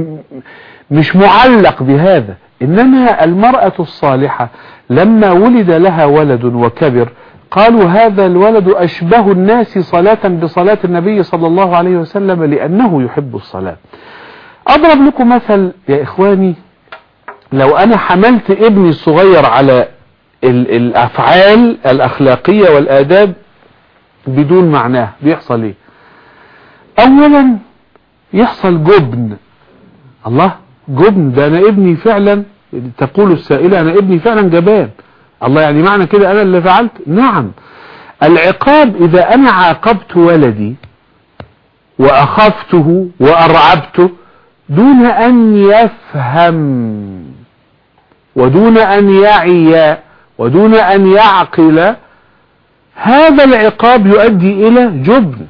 مش معلق بهذا. إنما المرأة الصالحة لما ولد لها ولد وكبر قالوا هذا الولد أشبه الناس صلاة بصلاة النبي صلى الله عليه وسلم لأنه يحب الصلاة. أضرب لكم مثل يا إخواني لو أنا حملت ابني الصغير على الأفعال الأخلاقية والآداب بدون معناه بيحصل إيه؟ اولا يحصل جبن. الله جبن ده أنا ابني فعلا تقول السائلة أنا ابني فعلا جبان. الله يعني معنى كده أنا اللي فعلت؟ نعم. العقاب إذا أنا عاقبت ولدي وأخفته وأرعبته دون أن يفهم ودون أن يعي ودون أن يعقل هذا العقاب يؤدي إلى جبن.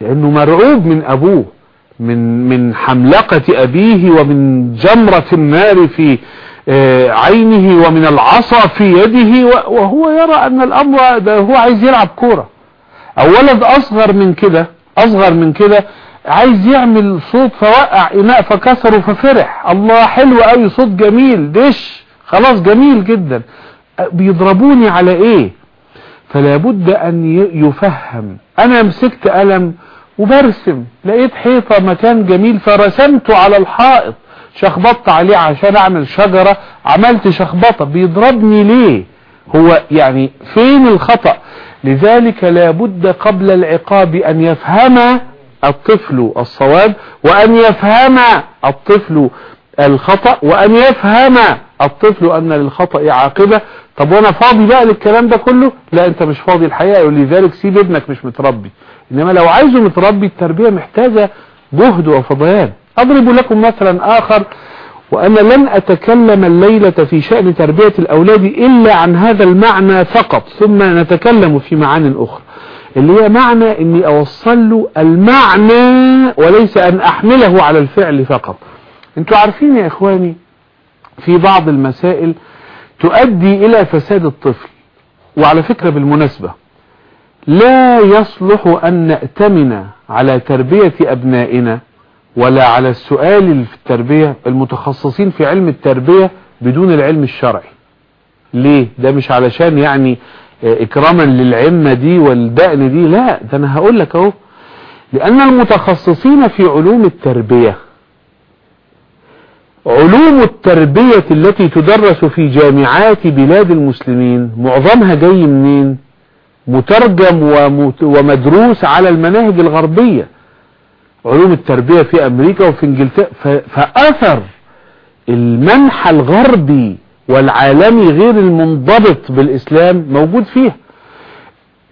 لأنه مرعوب من أبوه من من حملقة أبيه ومن جمرة النار في عينه ومن العصا في يده وهو يرى أن الأمر ده هو عايز يلعب كورة. أو ولد أصغر من كده أصغر من كده عايز يعمل صوت فوقع إناء فكسره ففرح. الله حلو قوي صوت جميل دش خلاص جميل جدا. بيضربوني على إيه؟ فلا بد أن يفهم. أنا مسكت قلم وبرسم. لقيت حيطة مكان جميل فرسمته على الحائط. شخبطت عليه عشان أعمل شجرة. عملت شخبطة. بيضربني ليه؟ هو يعني فين الخطأ؟ لذلك لا بد قبل العقاب أن يفهم الطفل الصواب وأن يفهم الطفل الخطأ وأن يفهم الطفل أن للخطأ عاقبة. طب وأنا فاضي بقى للكلام ده كله؟ لا أنت مش فاضي الحقيقة ولذلك سيب ابنك مش متربي. إنما لو عايزه متربي التربية محتاجة جهد وفضيان. أضرب لكم مثلا آخر وأنا لن أتكلم الليلة في شأن تربية الأولاد إلا عن هذا المعنى فقط ثم نتكلم في معان أخرى. اللي هي معنى أني أوصل له المعنى وليس أن أحمله على الفعل فقط. أنتوا عارفين يا إخواني في بعض المسائل تؤدي إلى فساد الطفل وعلى فكرة بالمناسبة. لا يصلح أن نأتمن على تربية أبنائنا ولا على السؤال في التربية المتخصصين في علم التربية بدون العلم الشرعي. ليه؟ ده مش علشان يعني إكراما للعمة دي والدقن دي لا ده أنا هقول لك أهو. لأن المتخصصين في علوم التربية علوم التربية التي تدرس في جامعات بلاد المسلمين معظمها جاي منين؟ مترجم ومدروس على المناهج الغربية. علوم التربية في أمريكا وفي انجلترا فأثر المنحى الغربي والعالمي غير المنضبط بالإسلام موجود فيها.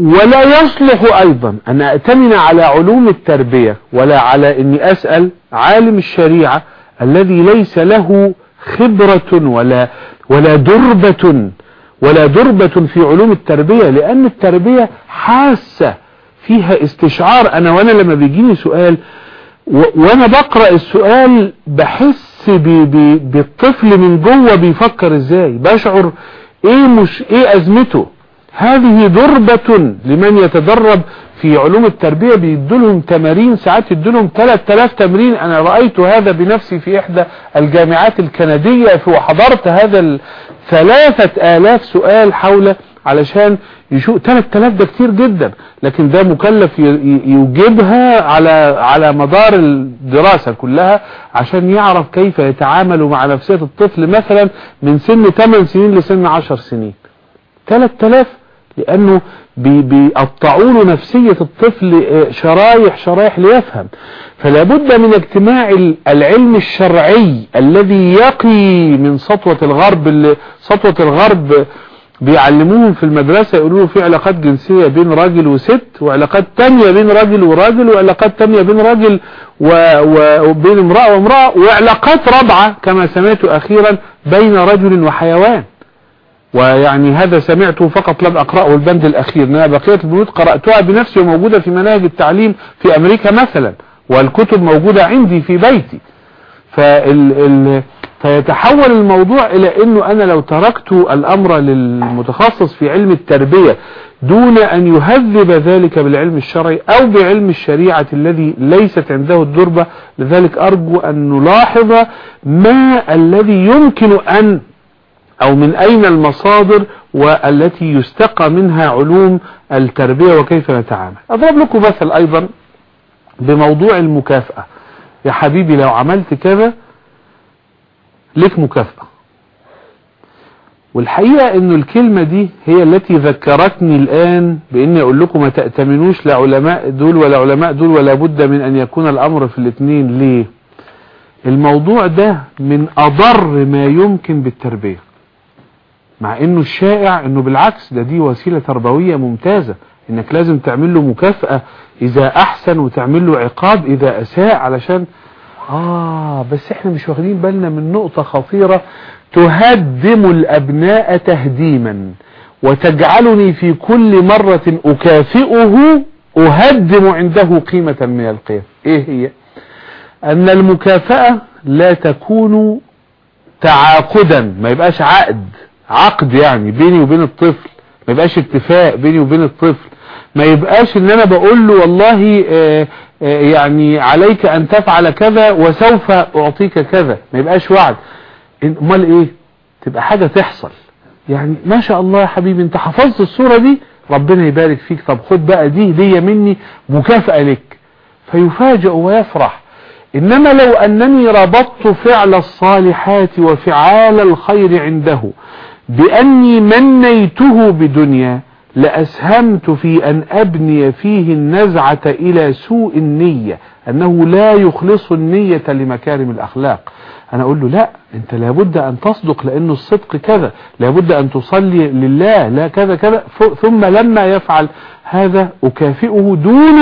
ولا يصلح أيضا أن اتمن على علوم التربية ولا على إني أسأل عالم الشريعة الذي ليس له خبرة ولا ولا دربة ولا دربة في علوم التربية لأن التربية حاسة فيها استشعار. أنا وأنا لما بيجيني سؤال وأنا بقرأ السؤال بحس بي بي بالطفل من جوه بيفكر إزاي بشعر إيه مش إيه أزمته. هذه دربة لمن يتدرب في علوم التربية بيدولهم تمارين ساعات يدولهم 3000 تمرين. أنا رأيت هذا بنفسي في إحدى الجامعات الكندية وحضرت هذا ثلاثة آلاف سؤال حول علشان يشوف 3000 ده كتير جدا. لكن ده مكلف يوجبها على على مدار الدراسة كلها عشان يعرف كيف يتعامل مع نفسية الطفل مثلا من سن 8 سنين لسن 10 سنين. 3000 لأنه بيقطعوا له نفسية الطفل شرايح شرايح ليفهم. فلا بد من اجتماع العلم الشرعي الذي يقي من سطوة الغرب اللي سطوة الغرب بيعلموهم في المدرسة يقولوا له في علاقات جنسية بين راجل وست وعلاقات تانية بين راجل وراجل وعلاقات تانية بين راجل وبين امرأة وامرأة وعلاقات رابعة كما سمعت أخيرا بين رجل وحيوان. ويعني هذا سمعته فقط لم أقرأه البند الأخير إنما بقية البنود قرأتها بنفسي وموجودة في مناهج التعليم في أمريكا مثلا والكتب موجودة عندي في بيتي. فال ال فيتحول الموضوع إلى إنه أنا لو تركت الأمر للمتخصص في علم التربية دون أن يهذب ذلك بالعلم الشرعي أو بعلم الشريعة الذي ليست عنده الدربة لذلك أرجو أن نلاحظ ما الذي يمكن أن أو من أين المصادر والتي يستقى منها علوم التربية وكيف نتعامل. أضرب لكم مثل أيضا بموضوع المكافأة. يا حبيبي لو عملت كذا لك مكافأة. والحقيقة إنه الكلمة دي هي التي ذكرتني الآن بإني أقول لكم ما تأتمنوش لعلماء دول ولا علماء دول ولا بد من أن يكون الأمر في الاثنين ليه؟ الموضوع ده من أضر ما يمكن بالتربية. مع إنه الشائع إنه بالعكس ده دي وسيلة تربوية ممتازة. إنك لازم تعمل له مكافأة إذا أحسن وتعمل له عقاب إذا أساء علشان آه بس إحنا مش واخدين بالنا من نقطة خطيرة. تهدم الأبناء تهديما. وتجعلني في كل مرة أكافئه أهدم عنده قيمة من القيم. إيه هي؟ أن المكافأة لا تكون تعاقدا ما يبقاش عقد. عقد يعني بيني وبين الطفل ما يبقاش اتفاق بيني وبين الطفل. ما يبقاش إن أنا بقول له والله آآ آآ يعني عليك أن تفعل كذا وسوف أعطيك كذا. ما يبقاش وعد. أمال إيه؟ تبقى حاجة تحصل. يعني ما شاء الله يا حبيبي أنت حفظت الصورة دي ربنا يبارك فيك. طب خد بقى دي هدية مني مكافأة لك. فيفاجئ ويفرح. إنما لو أنني ربطت فعل الصالحات وفعال الخير عنده بأني منيته بدنيا لأسهمت في أن أبني فيه النزعة إلى سوء النية أنه لا يخلص النية لمكارم الأخلاق. أنا أقول له لا أنت لابد أن تصدق لأنه الصدق كذا لابد أن تصلي لله لا كذا كذا ثم لما يفعل هذا أكافئه دون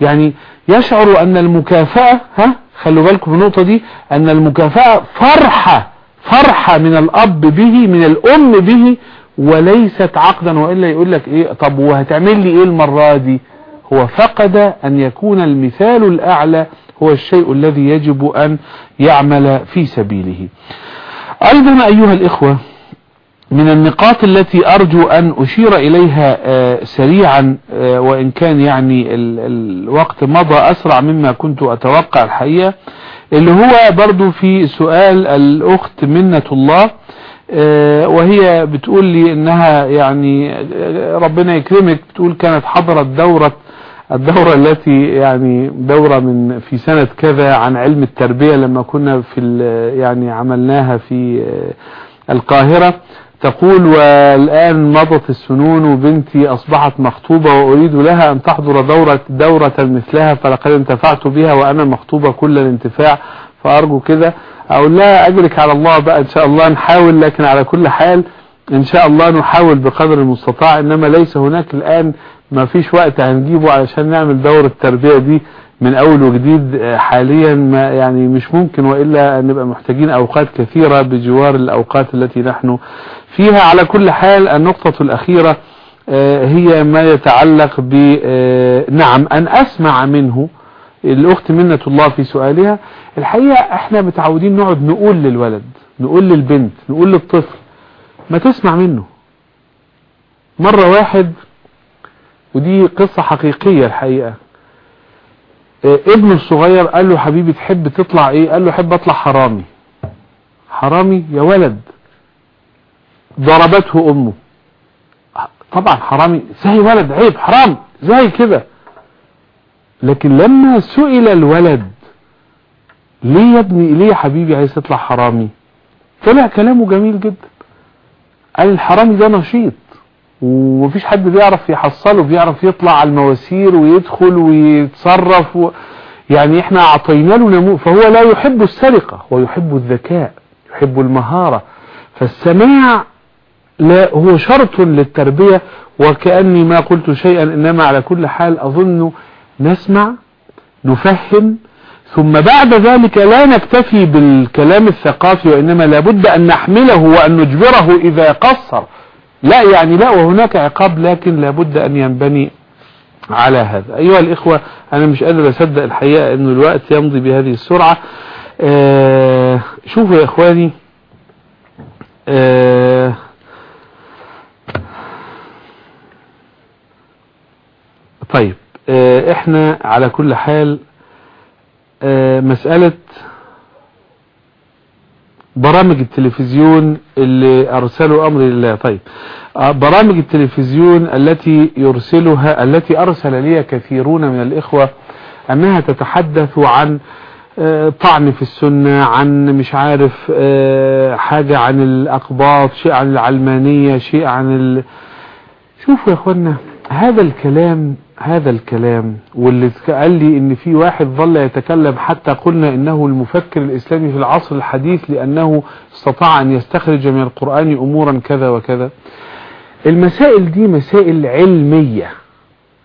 يعني يشعر أن المكافأة ها خلوا بالكم النقطة دي أن المكافأة فرحة فرحة من الأب به من الأم به وليست عقدا وإلا يقول لك إيه طب وهتعمل لي إيه المرة دي؟ هو فقد أن يكون المثال الأعلى هو الشيء الذي يجب أن يعمل في سبيله. أيضا أيها الإخوة من النقاط التي أرجو أن أشير إليها سريعا وإن كان يعني الوقت مضى أسرع مما كنت أتوقع الحقيقة اللي هو برضو في سؤال الأخت منة الله وهي بتقول لي إنها يعني ربنا يكرمك بتقول كانت حضرت دورة الدورة التي يعني دورة من في سنة كذا عن علم التربية لما كنا في يعني عملناها في القاهرة. تقول والآن مضت السنون وبنتي أصبحت مخطوبة وأريد لها أن تحضر دورة, دورة مثلها فلقد انتفعت بها وأنا مخطوبة كل الانتفاع فأرجو كده. أقول لها أجرك على الله بقى إن شاء الله نحاول لكن على كل حال إن شاء الله نحاول بقدر المستطاع إنما ليس هناك الآن ما فيش وقت هنجيبه علشان نعمل دورة التربية دي. من أول وجديد حاليا ما يعني مش ممكن وإلا نبقى محتاجين أوقات كثيرة بجوار الأوقات التي نحن فيها. على كل حال النقطة الأخيرة هي ما يتعلق ب نعم أن أسمع منه. الأخت منة الله في سؤالها. الحقيقة إحنا متعودين نقعد نقول للولد نقول للبنت نقول للطفل ما تسمع منه. مرة واحد ودي قصة حقيقية الحقيقة. ابنه الصغير قال له حبيبي تحب تطلع إيه؟ قال له حب أطلع حرامي. حرامي؟ يا ولد. ضربته أمه. طبعا حرامي. زي ولد؟ عيب حرام. زي كده؟ لكن لما سئل الولد ليه يا ابني ليه يا حبيبي عايز تطلع حرامي؟ طلع كلامه جميل جدا. قال الحرامي ده نشيط. ومفيش حد بيعرف يحصله بيعرف يطلع على المواسير ويدخل ويتصرف و... يعني إحنا اعطينا له نمو فهو لا يحب السرقة هو يحب الذكاء يحب المهارة. فالسماع لا هو شرط للتربية وكأني ما قلت شيئا إنما على كل حال أظن نسمع نفهم ثم بعد ذلك لا نكتفي بالكلام الثقافي وإنما لابد أن نحمله وأن نجبره إذا قصر. لا يعني لا وهناك عقاب لكن لابد أن ينبني على هذا. أيها الإخوة أنا مش قادر أصدق الحقيقة أن الوقت يمضي بهذه السرعة. آه شوفوا يا إخواني آه طيب آه إحنا على كل حال مسألة برامج التلفزيون اللي أرسلوا أمر الله طيب برامج التلفزيون التي يرسلها التي أرسل لي كثيرون من الإخوة أنها تتحدث عن طعن في السنة عن مش عارف حاجة عن الأقباط شيء عن العلمانية شيء عن ال... شوفوا يا أخوانا هذا الكلام هذا الكلام واللي قال لي إن في واحد ظل يتكلم حتى قلنا إنه المفكر الإسلامي في العصر الحديث لأنه استطاع أن يستخرج من القرآن أمورا كذا وكذا. المسائل دي مسائل علمية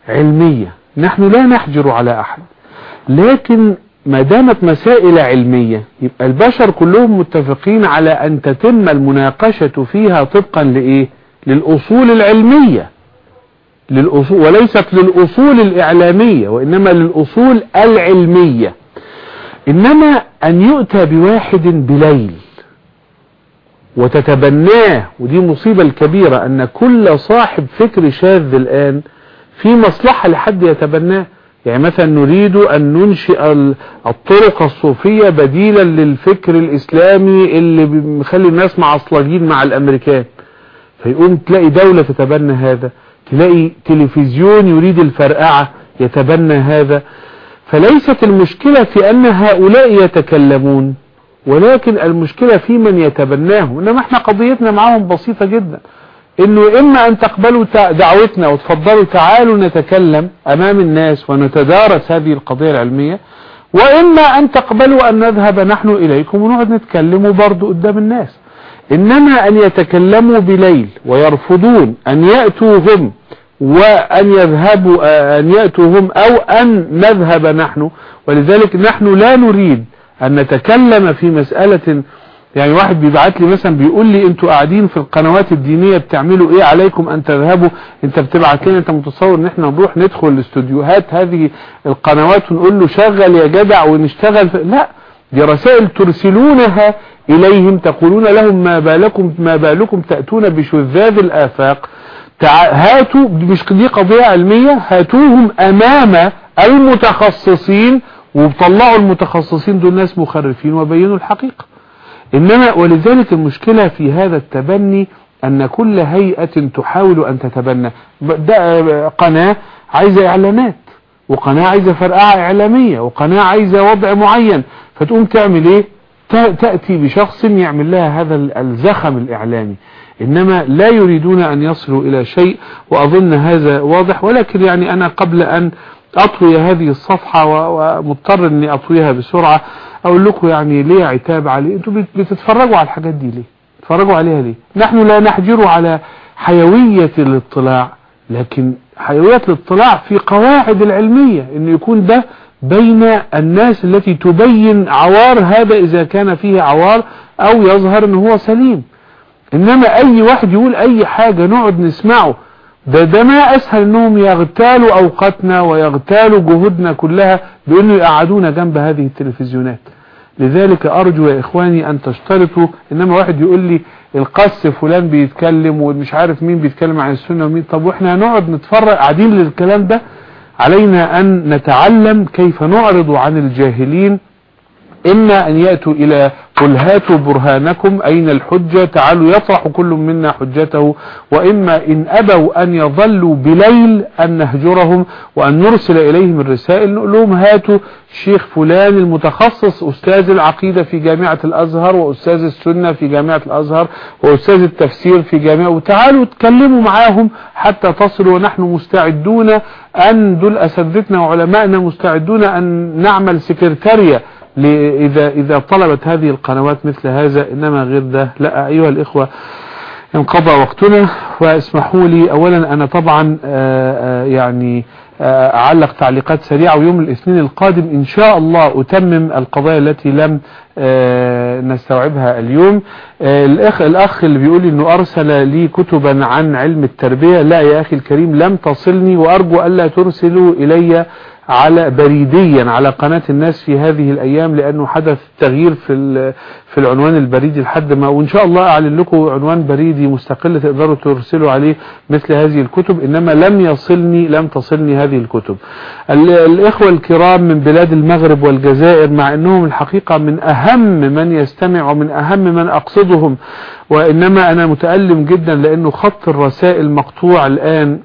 علمية. نحن لا نحجر على أحد. لكن ما دامت مسائل علمية يبقى البشر كلهم متفقين على أن تتم المناقشة فيها طبقا لإيه؟ للأصول العلمية. للأصول وليست للأصول الإعلامية وإنما للأصول العلمية. إنما أن يؤتى بواحد بليل وتتبناه ودي مصيبة الكبيرة أن كل صاحب فكر شاذ الآن في مصلحة لحد يتبناه. يعني مثلا نريد أن ننشئ الطرق الصوفية بديلا للفكر الإسلامي اللي بيخلي الناس معصلجين مع الأمريكان. فيقوم تلاقي دولة تتبنى هذا. تلاقي تلفزيون يريد الفرقعة يتبنى هذا. فليست المشكلة في أن هؤلاء يتكلمون ولكن المشكلة في من يتبناه. إنما إحنا قضيتنا معهم بسيطة جدا. إنه إما أن تقبلوا دعوتنا وتفضلوا تعالوا نتكلم أمام الناس ونتدارس هذه القضية العلمية وإما أن تقبلوا أن نذهب نحن إليكم ونقعد نتكلموا برضو قدام الناس. إنما أن يتكلموا بليل ويرفضون أن يأتوا هم وأن يذهبوا أن يأتوا هم أو أن نذهب نحن. ولذلك نحن لا نريد أن نتكلم في مسألة يعني واحد بيبعت لي مثلا بيقول لي أنتوا قاعدين في القنوات الدينية بتعملوا إيه عليكم أن تذهبوا؟ أنت بتبعت لنا أنت متصور إن إحنا نروح ندخل الاستوديوهات هذه القنوات ونقول له شغل يا جدع ونشتغل لا دي رسائل ترسلونها إليهم تقولون لهم ما بالكم ما بالكم تأتون بشذاذ الآفاق. هاتوا مش دي قضية علمية هاتوهم أمام المتخصصين وطلعوا المتخصصين دول ناس مخرفين وبينوا الحقيقة. إنما ولذلك المشكلة في هذا التبني أن كل هيئة تحاول أن تتبنى. ده قناة عايزة إعلانات. وقناة عايزة فرقعة إعلامية وقناة عايزة وضع معين. فتقوم تعمل إيه؟ تأتي بشخص يعمل لها هذا الزخم الإعلامي. إنما لا يريدون أن يصلوا إلى شيء وأظن هذا واضح. ولكن يعني أنا قبل أن أطوي هذه الصفحة ومضطر أني أطويها بسرعة أقول لكم يعني ليه عتاب عليه أنتوا بتتفرجوا على الحاجات دي ليه؟ تتفرجوا عليها ليه؟ نحن لا نحجر على حيوية الاطلاع لكن حيوية الاطلاع في قواعد العلمية ان يكون ده بين الناس التي تبين عوار هذا إذا كان فيه عوار أو يظهر ان هو سليم. إنما أي واحد يقول أي حاجة نقعد نسمعه ده ده ما أسهل إنهم يغتالوا أوقاتنا ويغتالوا جهودنا كلها بأنه يقعدونا جنب هذه التلفزيونات. لذلك أرجو يا إخواني أن تشترطوا إنما واحد يقول لي القس فلان بيتكلم ومش عارف مين بيتكلم عن السنة ومين. طب وإحنا هنقعد نتفرج قاعدين للكلام ده علينا أن نتعلم كيف نعرض عن الجاهلين إما أن يأتوا إلى قل هاتوا برهانكم أين الحجة؟ تعالوا يطرح كل منا حجته. وإما إن أبوا أن يظلوا بليل أن نهجرهم وأن نرسل إليهم الرسائل نقول لهم هاتوا. شيخ فلان المتخصص أستاذ العقيدة في جامعة الأزهر وأستاذ السنة في جامعة الأزهر وأستاذ التفسير في جامعة وتعالوا تكلموا معاهم حتى تصلوا. ونحن مستعدون أن دول أساتذتنا وعلمائنا مستعدون أن نعمل سكرتارية إذا, إذا طلبت هذه القنوات مثل هذا إنما غير ده لا أيها الإخوة انقضى وقتنا واسمحوا لي. أولا أنا طبعا يعني أعلق تعليقات سريعة ويوم الاثنين القادم إن شاء الله أتمم القضايا التي لم نستوعبها اليوم. الأخ, الأخ اللي بيقول أنه أرسل لي كتبا عن علم التربية. لا يا أخي الكريم لم تصلني وأرجو ألا ترسلوا إلي على بريديا على قناة الناس في هذه الأيام لأنه حدث تغيير في في العنوان البريدي لحد ما. وإن شاء الله أعلن لكم عنوان بريدي مستقل تقدروا ترسلوا عليه مثل هذه الكتب إنما لم يصلني لم تصلني هذه الكتب. الإخوة الكرام من بلاد المغرب والجزائر مع أنهم الحقيقة من أهم من يستمع ومن أهم من أقصدهم وإنما أنا متألم جدا لأنه خط الرسائل مقطوع الآن.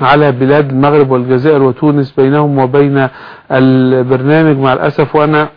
على بلاد المغرب والجزائر وتونس بينهم وبين البرنامج. مع الأسف وأنا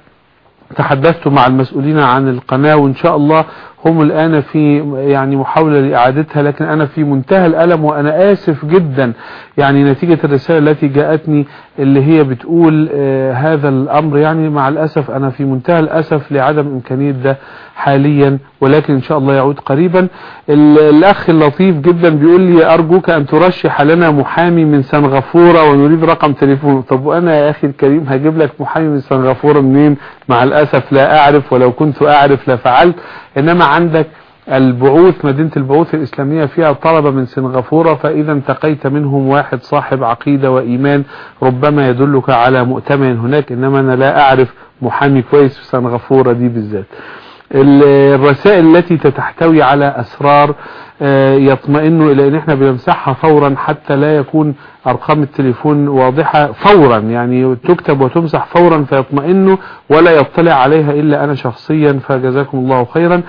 تحدثت مع المسؤولين عن القناة وإن شاء الله هم الآن في يعني محاولة لإعادتها لكن أنا في منتهى الألم وأنا آسف جدا. يعني نتيجة الرسالة التي جاءتني اللي هي بتقول آه هذا الأمر. يعني مع الأسف أنا في منتهى الأسف لعدم إمكانية ده حاليا ولكن إن شاء الله يعود قريبا. الأخ اللطيف جدا بيقول لي أرجوك أن ترشح لنا محامي من سنغافورة ونريد رقم تليفون. طب وأنا يا أخي الكريم هجيب لك محامي من سنغافورة منين؟ مع الأسف لا أعرف ولو كنت أعرف لفعلت. إنما عندك البعوث مدينة البعوث الإسلامية فيها طلبة من سنغافورة فإذا انتقيت منهم واحد صاحب عقيدة وإيمان ربما يدلك على مؤتمن هناك. إنما أنا لا أعرف محامي كويس في سنغافورة دي بالذات. الرسائل التي تتحتوي على أسرار يطمئنوا إلى أن إحنا بنمسحها فورا حتى لا يكون أرقام التليفون واضحة فورا. يعني تكتب وتمسح فورا فيطمئنوا ولا يطلع عليها إلا أنا شخصيا فجزاكم الله خيرا.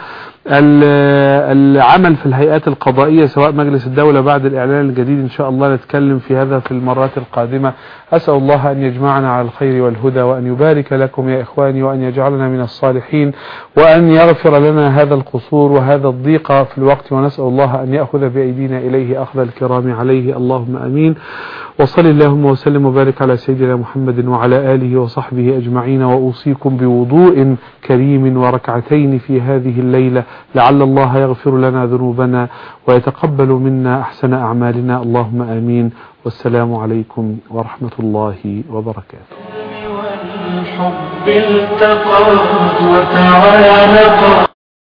العمل في الهيئات القضائية سواء مجلس الدولة بعد الإعلان الجديد إن شاء الله نتكلم في هذا في المرات القادمة. أسأل الله أن يجمعنا على الخير والهدى وأن يبارك لكم يا إخواني وأن يجعلنا من الصالحين وأن يغفر لنا هذا القصور وهذا الضيق في الوقت. ونسأل الله أن يأخذ بأيدينا إليه أخذ الكرام عليه. اللهم أمين. وصل اللهم وسلم وبارك على سيدنا محمد وعلى آله وصحبه أجمعين. وأوصيكم بوضوء كريم وركعتين في هذه الليلة. لعل الله يغفر لنا ذنوبنا ويتقبل منا أحسن أعمالنا. اللهم آمين. والسلام عليكم ورحمة الله وبركاته. والحب